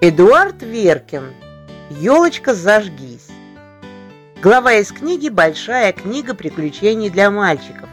Эдуард Веркин «Елочка, зажгись» Глава из книги «Большая книга приключений для мальчиков».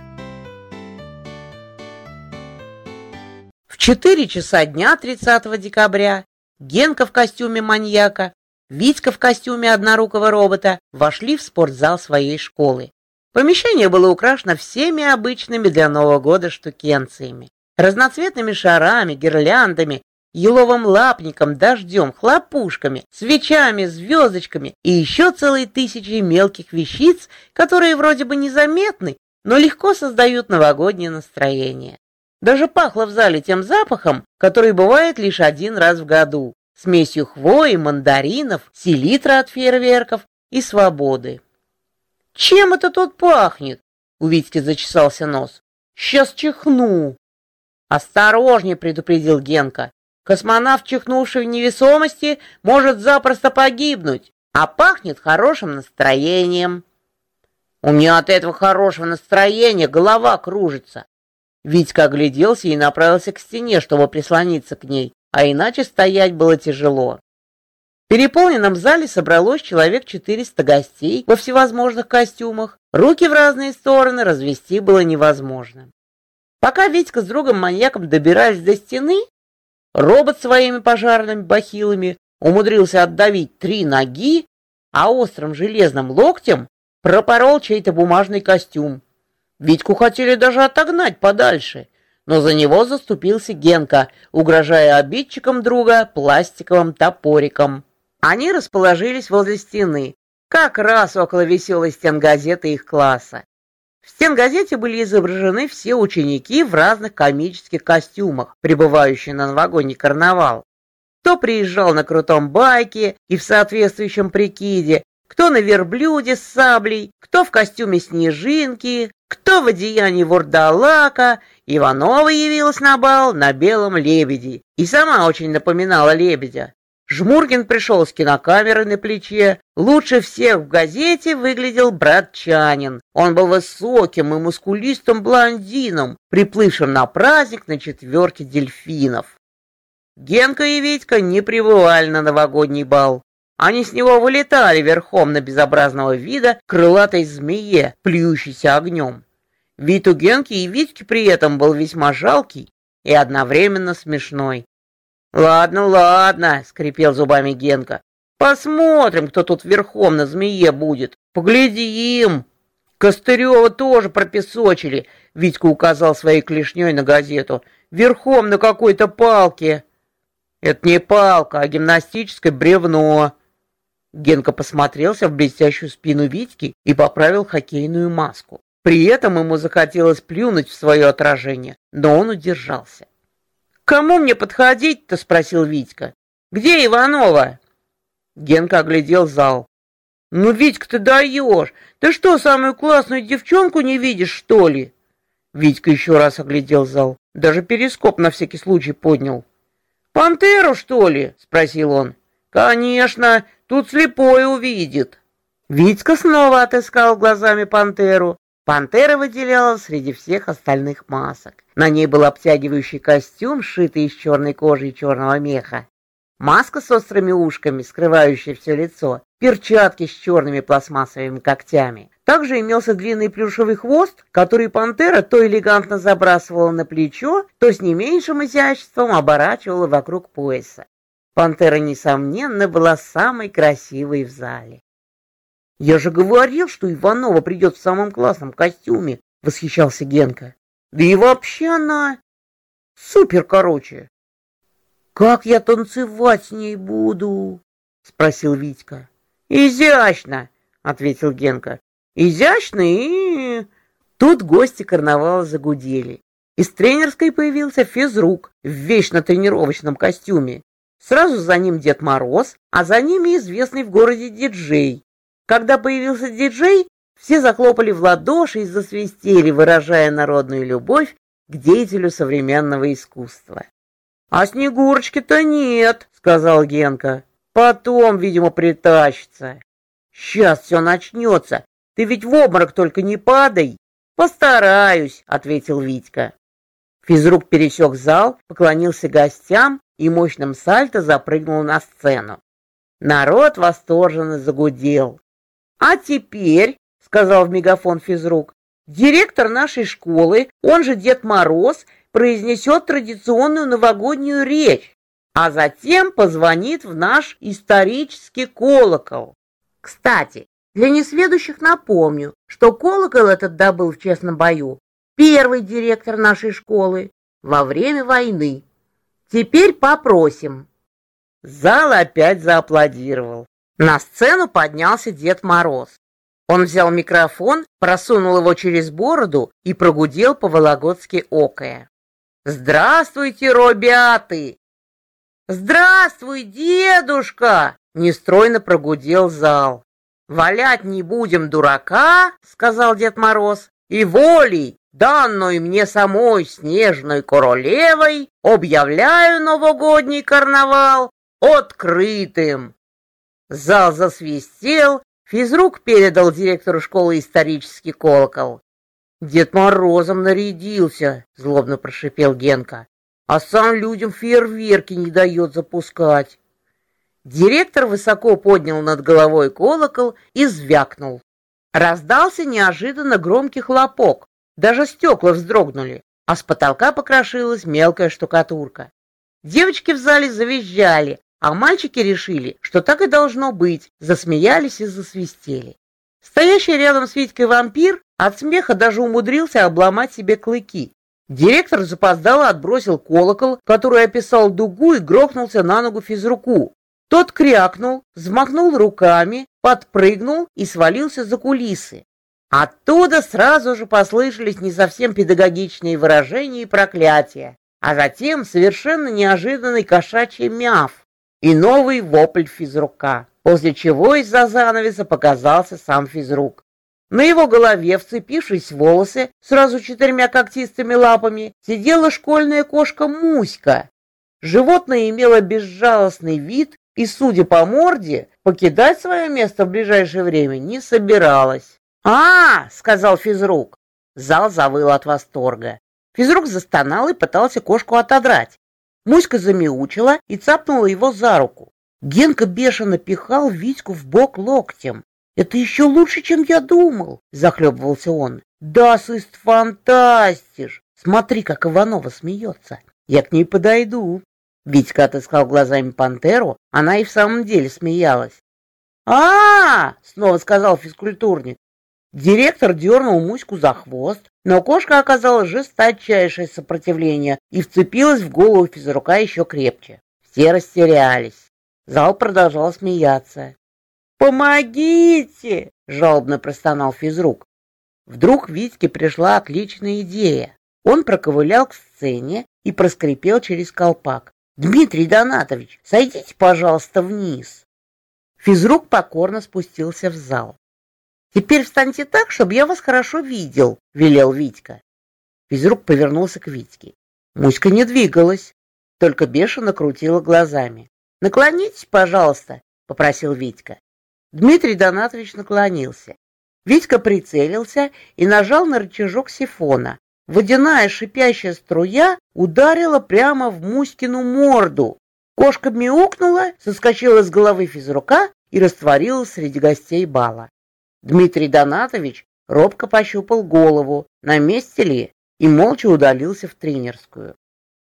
В 4 часа дня 30 декабря Генка в костюме маньяка, Витька в костюме однорукого робота вошли в спортзал своей школы. Помещение было украшено всеми обычными для Нового года штукенциями. Разноцветными шарами, гирляндами еловым лапником, дождем, хлопушками, свечами, звездочками и еще целой тысячей мелких вещиц, которые вроде бы незаметны, но легко создают новогоднее настроение. Даже пахло в зале тем запахом, который бывает лишь один раз в году, смесью хвои, мандаринов, селитра от фейерверков и свободы. «Чем это тут пахнет?» — у Витьки зачесался нос. «Сейчас чихну!» «Осторожнее!» — предупредил Генка. Космонавт, чихнувший в невесомости, может запросто погибнуть, а пахнет хорошим настроением. У меня от этого хорошего настроения голова кружится. Витька огляделся и направился к стене, чтобы прислониться к ней, а иначе стоять было тяжело. В переполненном зале собралось человек 400 гостей во всевозможных костюмах. Руки в разные стороны развести было невозможно. Пока Витька с другом-маньяком добирались до стены, Робот своими пожарными бахилами умудрился отдавить три ноги, а острым железным локтем пропорол чей-то бумажный костюм. Витьку хотели даже отогнать подальше, но за него заступился Генка, угрожая обидчикам друга пластиковым топориком. Они расположились возле стены, как раз около веселой стенгазеты их класса. В стенгазете были изображены все ученики в разных комических костюмах, прибывающие на новогодний карнавал. Кто приезжал на крутом байке и в соответствующем прикиде, кто на верблюде с саблей, кто в костюме снежинки, кто в одеянии вурдалака. Иванова явилась на бал на белом лебеде и сама очень напоминала лебедя. Жмуркин пришел с кинокамерой на плече. Лучше всех в газете выглядел братчанин. Он был высоким и мускулистым блондином, приплывшим на праздник на четверке дельфинов. Генка и Витька не прибывали на новогодний бал. Они с него вылетали верхом на безобразного вида крылатой змее, плюющейся огнем. Вид у Генки и Витьки при этом был весьма жалкий и одновременно смешной. «Ладно, ладно», — скрипел зубами Генка. «Посмотрим, кто тут верхом на змее будет. Поглядим». Костырева тоже пропесочили, Витька указал своей клешней на газету. «Верхом на какой-то палке». «Это не палка, а гимнастическое бревно». Генка посмотрелся в блестящую спину Витьки и поправил хоккейную маску. При этом ему захотелось плюнуть в свое отражение, но он удержался. «Кому мне подходить-то?» — спросил Витька. «Где Иванова?» Генка оглядел зал. «Ну, Витька, ты даешь! Ты что, самую классную девчонку не видишь, что ли?» Витька еще раз оглядел зал. Даже перископ на всякий случай поднял. «Пантеру, что ли?» — спросил он. «Конечно, тут слепой увидит». Витька снова отыскал глазами пантеру. Пантера выделялась среди всех остальных масок. На ней был обтягивающий костюм, сшитый из черной кожи и черного меха. Маска с острыми ушками, скрывающая все лицо, перчатки с черными пластмассовыми когтями. Также имелся длинный плюшевый хвост, который пантера то элегантно забрасывала на плечо, то с не меньшим изяществом оборачивала вокруг пояса. Пантера, несомненно, была самой красивой в зале. «Я же говорил, что Иванова придет в самом классном костюме», — восхищался Генка. «Да и вообще она... супер, короче». «Как я танцевать с ней буду?» — спросил Витька. «Изящно», — ответил Генка. «Изящно и...» Тут гости карнавала загудели. Из тренерской появился физрук в вечно тренировочном костюме. Сразу за ним Дед Мороз, а за ними известный в городе диджей, когда появился диджей, все захлопали в ладоши и засвистели, выражая народную любовь к деятелю современного искусства. «А Снегурочки-то нет», — сказал Генка. «Потом, видимо, притащится». «Сейчас все начнется. Ты ведь в обморок только не падай». «Постараюсь», — ответил Витька. Физрук пересек зал, поклонился гостям и мощным сальто запрыгнул на сцену. Народ восторженно загудел. «А теперь», — сказал в мегафон физрук, «директор нашей школы, он же Дед Мороз, произнесет традиционную новогоднюю речь, а затем позвонит в наш исторический колокол. Кстати, для несведущих напомню, что колокол этот добыл в честном бою первый директор нашей школы во время войны. Теперь попросим. Зал опять зааплодировал. На сцену поднялся Дед Мороз. Он взял микрофон, просунул его через бороду и прогудел по-вологодски окая. «Здравствуйте, робяты!» «Здравствуй, дедушка!» — нестройно прогудел зал. «Валять не будем дурака!» — сказал Дед Мороз. «И волей, данной мне самой снежной королевой, объявляю новогодний карнавал открытым!» Зал засвистел, физрук передал директору школы исторический колокол. Дед Морозом нарядился, злобно прошипел Генка, а сам людям фейерверки не дает запускать. Директор высоко поднял над головой колокол и звякнул. Раздался неожиданно громкий хлопок, даже стекла вздрогнули, а с потолка покрошилась мелкая штукатурка. Девочки в зале завизжали, а мальчики решили, что так и должно быть, засмеялись и засвистели. Стоящий рядом с Витькой вампир от смеха даже умудрился обломать себе клыки. Директор запоздало отбросил колокол, который описал дугу и грохнулся на ногу физруку. Тот крякнул, взмахнул руками, подпрыгнул и свалился за кулисы. Оттуда сразу же послышались не совсем педагогичные выражения и проклятия, а затем совершенно неожиданный кошачий мяв и новый вопль физрука, после чего из-за занавеса показался сам физрук. На его голове, вцепившись в волосы, сразу четырьмя когтистыми лапами, сидела школьная кошка Муська. Животное имело безжалостный вид и, судя по морде, покидать свое место в ближайшее время не собиралось. «А!» — сказал физрук. Зал завыл от восторга. Физрук застонал и пытался кошку отодрать. Муська замяучила и цапнула его за руку. Генка бешено пихал Витьку в бок локтем. «Это еще лучше, чем я думал!» — захлебывался он. «Да, сыст фантастиш! Смотри, как Иванова смеется! Я к ней подойду!» Витька отыскал глазами пантеру, она и в самом деле смеялась. а, -а, -а снова сказал физкультурник. Директор дернул Муську за хвост, но кошка оказала жесточайшее сопротивление и вцепилась в голову физрука еще крепче. Все растерялись. Зал продолжал смеяться. «Помогите!» — жалобно простонал физрук. Вдруг Витьке пришла отличная идея. Он проковылял к сцене и проскрипел через колпак. «Дмитрий Донатович, сойдите, пожалуйста, вниз!» Физрук покорно спустился в зал. «Теперь встаньте так, чтобы я вас хорошо видел», — велел Витька. Физрук повернулся к Витьке. Муська не двигалась, только бешено крутила глазами. «Наклонитесь, пожалуйста», — попросил Витька. Дмитрий Донатович наклонился. Витька прицелился и нажал на рычажок сифона. Водяная шипящая струя ударила прямо в Муськину морду. Кошка мяукнула, соскочила с головы физрука и растворилась среди гостей бала. Дмитрий Донатович робко пощупал голову, на месте ли, и молча удалился в тренерскую.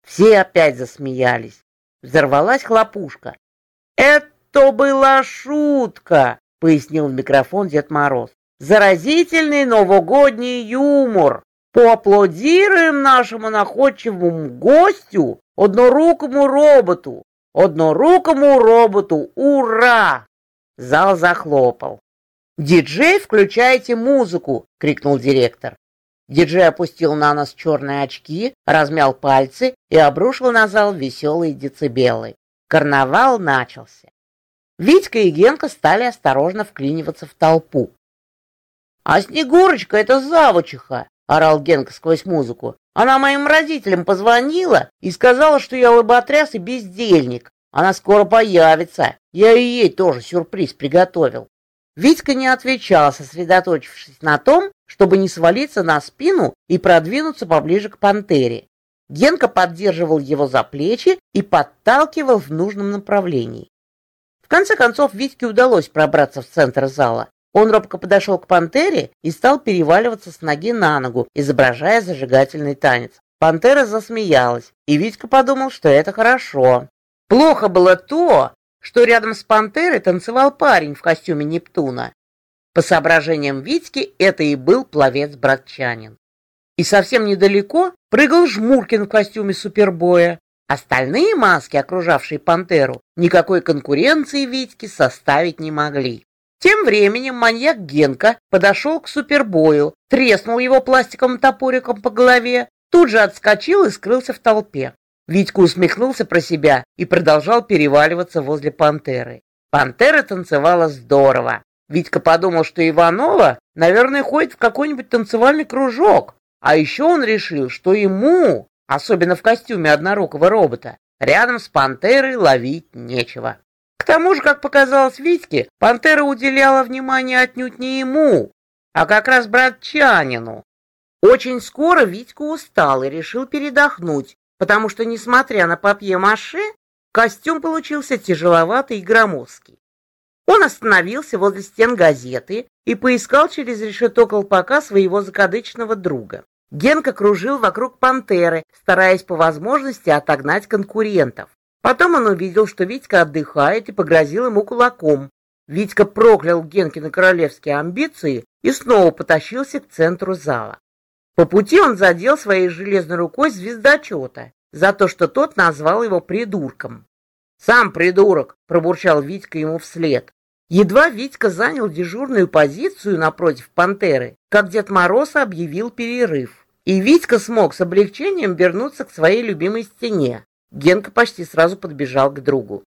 Все опять засмеялись. Взорвалась хлопушка. «Это была шутка!» — пояснил в микрофон Дед Мороз. «Заразительный новогодний юмор! Поаплодируем нашему находчивому гостю, однорукому роботу! Однорукому роботу! Ура!» Зал захлопал. «Диджей, включайте музыку!» — крикнул директор. Диджей опустил на нос черные очки, размял пальцы и обрушил на зал веселые децибелы. Карнавал начался. Витька и Генка стали осторожно вклиниваться в толпу. «А Снегурочка — это завучиха!» — орал Генка сквозь музыку. «Она моим родителям позвонила и сказала, что я лоботряс и бездельник. Она скоро появится. Я и ей тоже сюрприз приготовил». Витька не отвечал, сосредоточившись на том, чтобы не свалиться на спину и продвинуться поближе к пантере. Генка поддерживал его за плечи и подталкивал в нужном направлении. В конце концов Витьке удалось пробраться в центр зала. Он робко подошел к пантере и стал переваливаться с ноги на ногу, изображая зажигательный танец. Пантера засмеялась, и Витька подумал, что это хорошо. Плохо было то, что рядом с пантерой танцевал парень в костюме Нептуна. По соображениям Витьки, это и был пловец-братчанин. И совсем недалеко прыгал Жмуркин в костюме супербоя. Остальные маски, окружавшие пантеру, никакой конкуренции Витьке составить не могли. Тем временем маньяк Генка подошел к супербою, треснул его пластиковым топориком по голове, тут же отскочил и скрылся в толпе. Витька усмехнулся про себя и продолжал переваливаться возле пантеры. Пантера танцевала здорово. Витька подумал, что Иванова, наверное, ходит в какой-нибудь танцевальный кружок. А еще он решил, что ему, особенно в костюме однорукого робота, рядом с пантерой ловить нечего. К тому же, как показалось Витьке, пантера уделяла внимание отнюдь не ему, а как раз братчанину. Очень скоро Витька устал и решил передохнуть, потому что, несмотря на папье-маше, костюм получился тяжеловатый и громоздкий. Он остановился возле стен газеты и поискал через решето колпака своего закадычного друга. Генка кружил вокруг пантеры, стараясь по возможности отогнать конкурентов. Потом он увидел, что Витька отдыхает и погрозил ему кулаком. Витька проклял Генкины королевские амбиции и снова потащился к центру зала. По пути он задел своей железной рукой звездочета за то, что тот назвал его придурком. «Сам придурок!» — пробурчал Витька ему вслед. Едва Витька занял дежурную позицию напротив пантеры, как Дед Мороз объявил перерыв. И Витька смог с облегчением вернуться к своей любимой стене, Генка почти сразу подбежал к другу.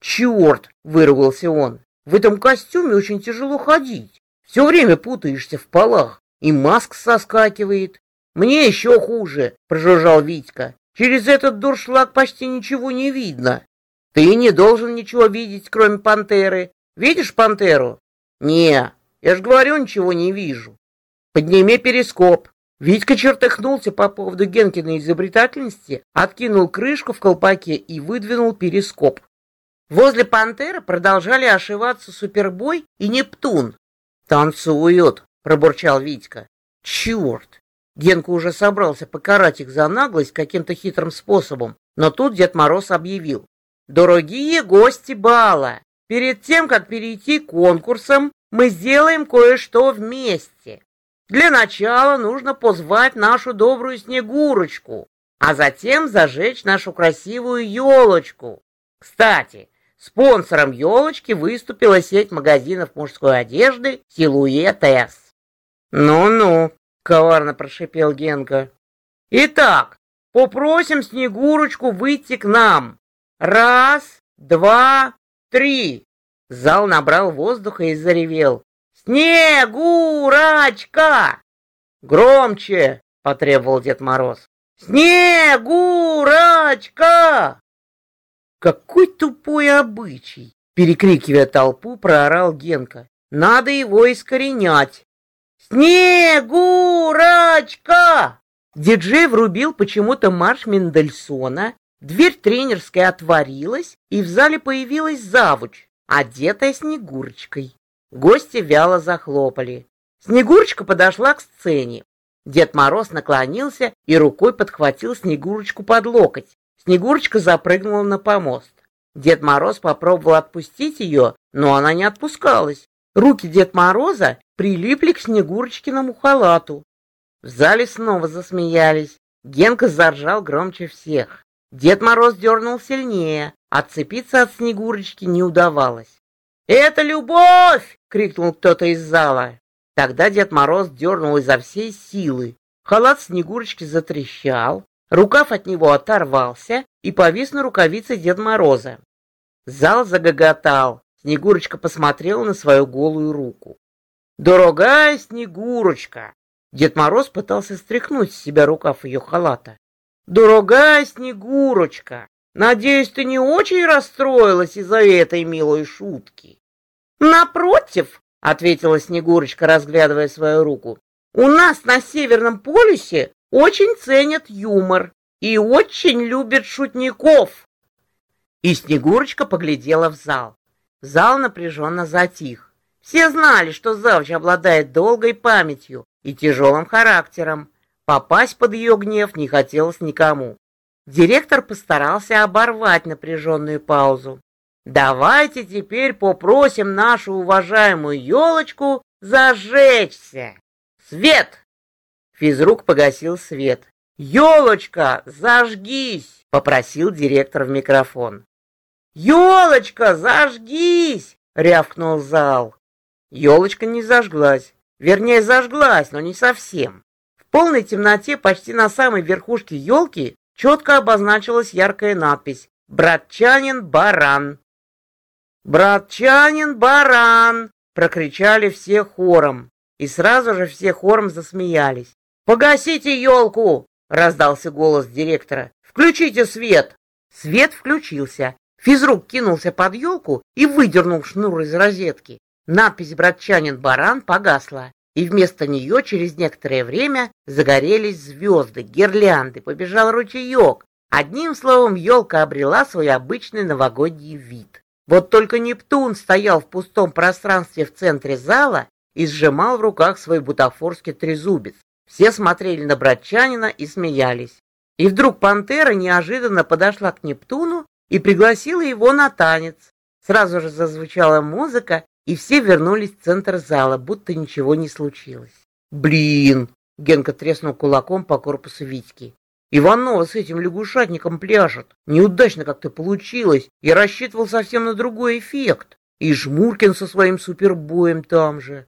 «Черт!» — выругался он. «В этом костюме очень тяжело ходить. Все время путаешься в полах, и маск соскакивает. Мне еще хуже!» — прожужжал Витька. «Через этот дуршлаг почти ничего не видно. Ты не должен ничего видеть, кроме пантеры. Видишь пантеру?» «Не, я ж говорю, ничего не вижу. Подними перископ. Витька чертыхнулся по поводу Генкиной изобретательности, откинул крышку в колпаке и выдвинул перископ. Возле «Пантеры» продолжали ошиваться Супербой и Нептун. «Танцуют!» — пробурчал Витька. «Черт!» Генка уже собрался покарать их за наглость каким-то хитрым способом, но тут Дед Мороз объявил. «Дорогие гости бала, перед тем, как перейти к конкурсам, мы сделаем кое-что вместе. Для начала нужно позвать нашу добрую Снегурочку, а затем зажечь нашу красивую елочку. Кстати, спонсором елочки выступила сеть магазинов мужской одежды «Силуэт С». «Ну-ну», — коварно прошипел Генка. «Итак, попросим Снегурочку выйти к нам. Раз, два, три». Зал набрал воздуха и заревел. «Снегурочка!» «Громче!» — потребовал Дед Мороз. «Снегурочка!» «Какой тупой обычай!» — перекрикивая толпу, проорал Генка. «Надо его искоренять!» «Снегурочка!» Диджей врубил почему-то марш Мендельсона, дверь тренерской отворилась, и в зале появилась завуч, одетая Снегурочкой. Гости вяло захлопали. Снегурочка подошла к сцене. Дед Мороз наклонился и рукой подхватил Снегурочку под локоть. Снегурочка запрыгнула на помост. Дед Мороз попробовал отпустить ее, но она не отпускалась. Руки Дед Мороза прилипли к Снегурочкиному халату. В зале снова засмеялись. Генка заржал громче всех. Дед Мороз дернул сильнее. Отцепиться от Снегурочки не удавалось. «Это любовь!» — крикнул кто-то из зала. Тогда Дед Мороз дернул изо всей силы. Халат Снегурочки затрещал, рукав от него оторвался и повис на рукавице Дед Мороза. Зал загоготал. Снегурочка посмотрела на свою голую руку. «Дорогая Снегурочка!» Дед Мороз пытался стряхнуть с себя рукав ее халата. «Дорогая Снегурочка! Надеюсь, ты не очень расстроилась из-за этой милой шутки?» «Напротив», — ответила Снегурочка, разглядывая свою руку, «у нас на Северном полюсе очень ценят юмор. и очень любит шутников. И Снегурочка поглядела в зал. Зал напряженно затих. Все знали, что завуч обладает долгой памятью и тяжелым характером. Попасть под ее гнев не хотелось никому. Директор постарался оборвать напряженную паузу. «Давайте теперь попросим нашу уважаемую елочку зажечься! Свет!» Физрук погасил свет. «Елочка, зажгись!» — попросил директор в микрофон. «Елочка, зажгись!» — рявкнул зал. Елочка не зажглась. Вернее, зажглась, но не совсем. В полной темноте почти на самой верхушке елки четко обозначилась яркая надпись «Братчанин-баран». «Братчанин-баран!» — прокричали все хором. И сразу же все хором засмеялись. «Погасите елку!» — раздался голос директора. «Включите свет!» Свет включился. Физрук кинулся под елку и выдернул шнур из розетки. Надпись «Братчанин-баран» погасла, и вместо нее через некоторое время загорелись звезды, гирлянды, побежал ручеек. Одним словом, елка обрела свой обычный новогодний вид. Вот только Нептун стоял в пустом пространстве в центре зала и сжимал в руках свой бутафорский трезубец. Все смотрели на братчанина и смеялись. И вдруг пантера неожиданно подошла к Нептуну и пригласила его на танец. Сразу же зазвучала музыка, и все вернулись в центр зала, будто ничего не случилось. «Блин!» — Генка треснул кулаком по корпусу Витьки. «Иванова с этим лягушатником пляшет. Неудачно как-то получилось. Я рассчитывал совсем на другой эффект. И Жмуркин со своим супербоем там же».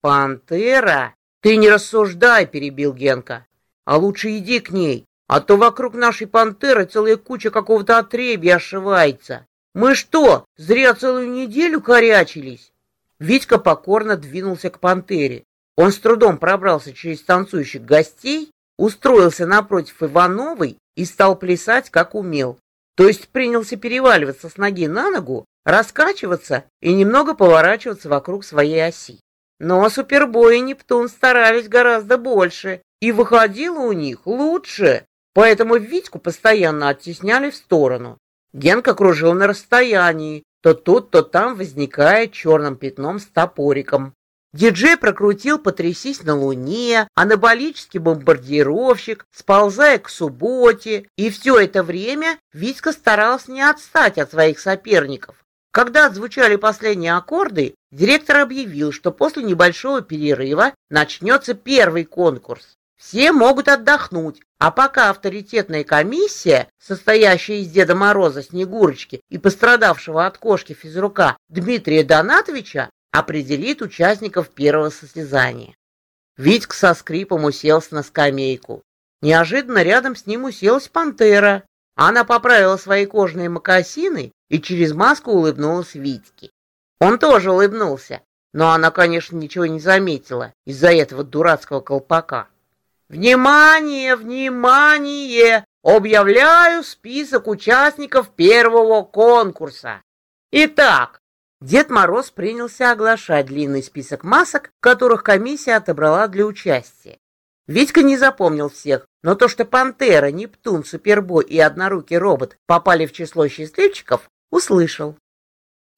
«Пантера? Ты не рассуждай!» — перебил Генка. «А лучше иди к ней. А то вокруг нашей пантеры целая куча какого-то отребья ошивается. Мы что, зря целую неделю корячились? Витька покорно двинулся к пантере. Он с трудом пробрался через танцующих гостей, устроился напротив Ивановой и стал плясать, как умел. То есть принялся переваливаться с ноги на ногу, раскачиваться и немного поворачиваться вокруг своей оси. Но Супербой и Нептун старались гораздо больше, и выходило у них лучше. Поэтому Витьку постоянно оттесняли в сторону. Генка кружил на расстоянии, то тут, то там возникая черным пятном с топориком. Диджей прокрутил «Потрясись на Луне», анаболический бомбардировщик, сползая к субботе, и все это время Витька старался не отстать от своих соперников. Когда отзвучали последние аккорды, директор объявил, что после небольшого перерыва начнется первый конкурс. Все могут отдохнуть, а пока авторитетная комиссия, состоящая из Деда Мороза, Снегурочки и пострадавшего от кошки физрука Дмитрия Донатовича, определит участников первого состязания. Витька со скрипом уселся на скамейку. Неожиданно рядом с ним уселась пантера. Она поправила свои кожаные мокасины и через маску улыбнулась Витьке. Он тоже улыбнулся, но она, конечно, ничего не заметила из-за этого дурацкого колпака. Внимание, внимание! Объявляю список участников первого конкурса. Итак, Дед Мороз принялся оглашать длинный список масок, которых комиссия отобрала для участия. Витька не запомнил всех, но то, что Пантера, Нептун, Супербой и Однорукий робот попали в число счастливчиков, услышал.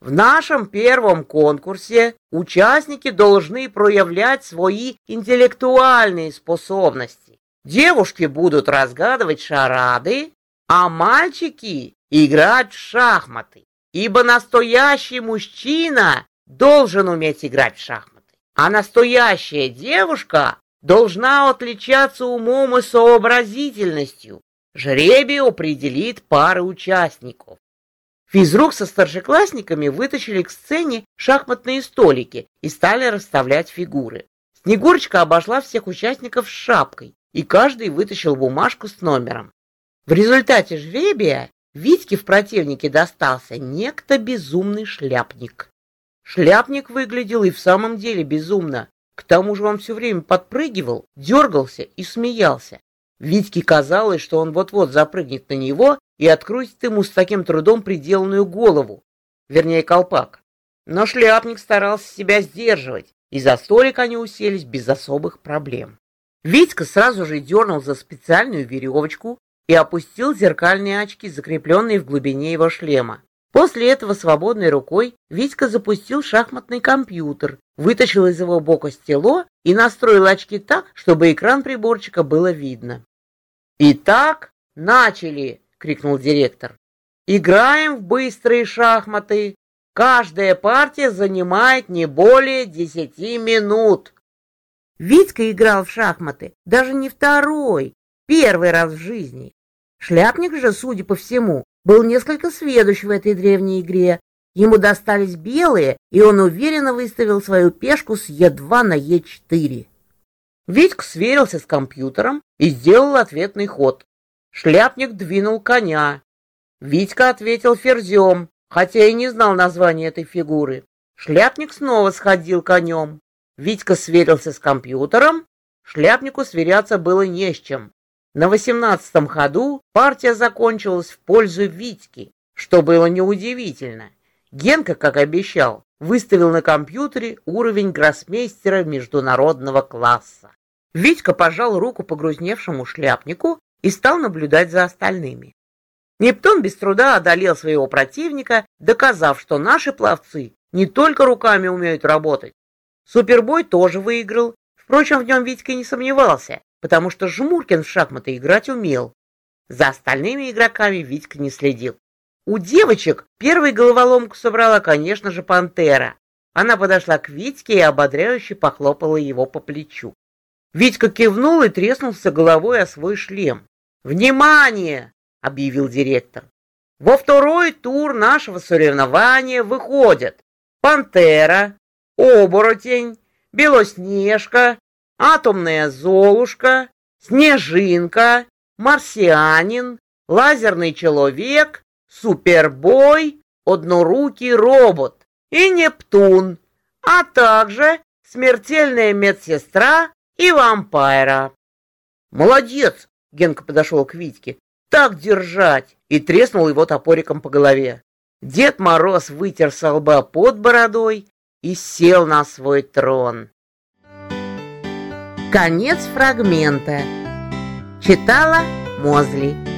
В нашем первом конкурсе участники должны проявлять свои интеллектуальные способности. Девушки будут разгадывать шарады, а мальчики играть в шахматы. Ибо настоящий мужчина должен уметь играть в шахматы, а настоящая девушка должна отличаться умом и сообразительностью. Жребий определит пары участников. Физрук со старшеклассниками вытащили к сцене шахматные столики и стали расставлять фигуры. Снегурочка обошла всех участников с шапкой, и каждый вытащил бумажку с номером. В результате жребия Витьке в противнике достался некто безумный шляпник. Шляпник выглядел и в самом деле безумно. К тому же он все время подпрыгивал, дергался и смеялся. Витьке казалось, что он вот-вот запрыгнет на него и открутит ему с таким трудом приделанную голову, вернее колпак. Но шляпник старался себя сдерживать, и за столик они уселись без особых проблем. Витька сразу же дернул за специальную веревочку, и опустил зеркальные очки, закрепленные в глубине его шлема. После этого свободной рукой Витька запустил шахматный компьютер, вытащил из его бока стело и настроил очки так, чтобы экран приборчика было видно. «Итак, начали!» — крикнул директор. «Играем в быстрые шахматы. Каждая партия занимает не более десяти минут». Витька играл в шахматы даже не второй, первый раз в жизни. Шляпник же, судя по всему, был несколько сведущ в этой древней игре. Ему достались белые, и он уверенно выставил свою пешку с Е2 на Е4. Витька сверился с компьютером и сделал ответный ход. Шляпник двинул коня. Витька ответил ферзем, хотя и не знал названия этой фигуры. Шляпник снова сходил конем. Витька сверился с компьютером. Шляпнику сверяться было не с чем. На восемнадцатом ходу партия закончилась в пользу Витьки, что было неудивительно. Генка, как обещал, выставил на компьютере уровень гроссмейстера международного класса. Витька пожал руку погрузневшему шляпнику и стал наблюдать за остальными. Нептун без труда одолел своего противника, доказав, что наши пловцы не только руками умеют работать. Супербой тоже выиграл, впрочем, в нем Витька не сомневался, потому что Жмуркин в шахматы играть умел. За остальными игроками Витька не следил. У девочек первой головоломку собрала, конечно же, пантера. Она подошла к Витьке и ободряюще похлопала его по плечу. Витька кивнул и треснулся головой о свой шлем. «Внимание!» — объявил директор. «Во второй тур нашего соревнования выходят Пантера, Оборотень, Белоснежка, атомная Золушка, Снежинка, Марсианин, Лазерный человек, Супербой, Однорукий робот и Нептун, а также Смертельная медсестра и вампира. «Молодец!» — Генка подошел к Витьке. «Так держать!» и треснул его топориком по голове. Дед Мороз вытер со лба под бородой и сел на свой трон. Конец фрагмента. Читала Мозли.